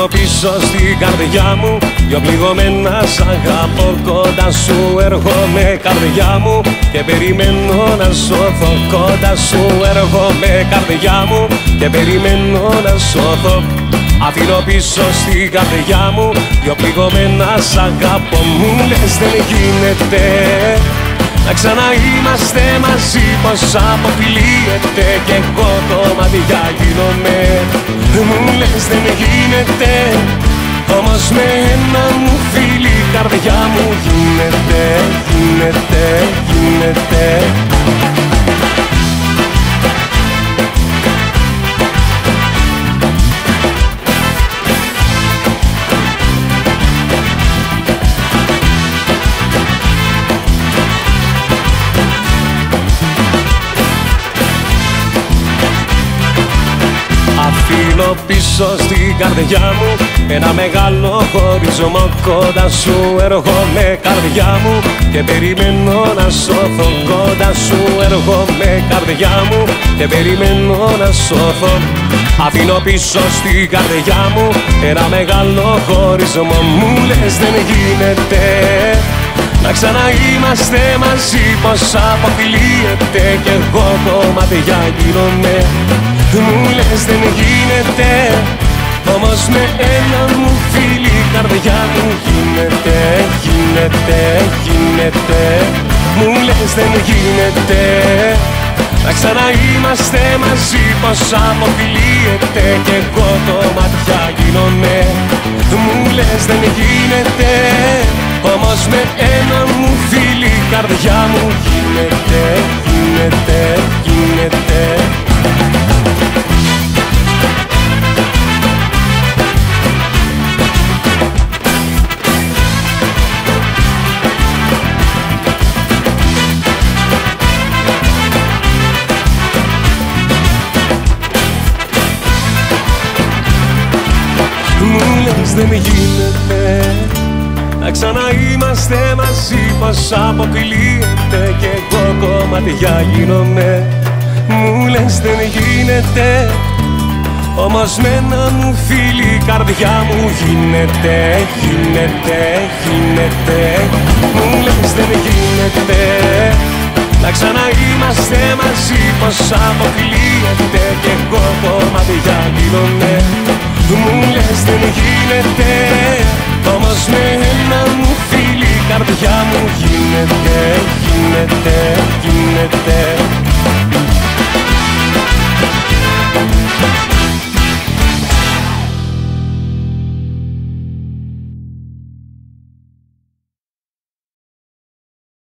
πίσω στην καρδιά μου Δυο πληγωμένα σ' αγαπώ κοντά σου έρχομαι καρδιά μου. Και περιμένω να σώθω κοντά σου έρχομαι καρδιά μου. Και περιμένω να σώθω. Αφήνω πίσω στην καρδιά μου Δυο πληγωμένα σ' αγαπώ. Μου λες δεν γίνεται να ξαναείμαστε μαζί πως αποκλείεται Κι εγώ κομμάτια γίνομαι. Μου λες δεν γίνεται Όμως με ένα μου φίλι η καρδιά μου γίνεται Γίνεται, γίνεται Αφήνω πίσω στην καρδιά μου. Ένα μεγάλο χωρισμό κοντά σου έρχομαι καρδιά μου. Και περιμένω να σώθω κοντά σου έρχομαι καρδιά μου. Και περιμένω να σώθω. Αφήνω πίσω στην καρδιά μου ένα μεγάλο χωρισμό. Μου λες δεν γίνεται να ξαναείμαστε μαζί πως αποκλείεται κι εγώ κομμάτια γίνομαι Μου λες δεν γίνεται. Όμως με ένα μου φίλι η καρδιά μου γίνεται Γίνεται, γίνεται. Μου λες δεν γίνεται. Να ξαναείμαστε μαζί πως αποκλείεται κι εγώ κομμάτια γίνομαι. Μου λες δεν γίνεται. Όμως με ένα μου φίλι η καρδιά μου δεν γίνεται να ξαναείμαστε μαζί πως αποκλείεται Κι εγώ κομμάτια γίνομαι. Μου λες δεν γίνεται Όμως με ένα μου φίλι η καρδιά μου γίνεται Γίνεται, γίνεται. Μου λες δεν γίνεται να ξαναείμαστε μαζί πως αποκλείεται Κι εγώ κομμάτια γίνομαι Μου λες δεν γίνεται όμως με ένα μου φίλι η καρδιά μου γίνεται, γίνεται, γίνεται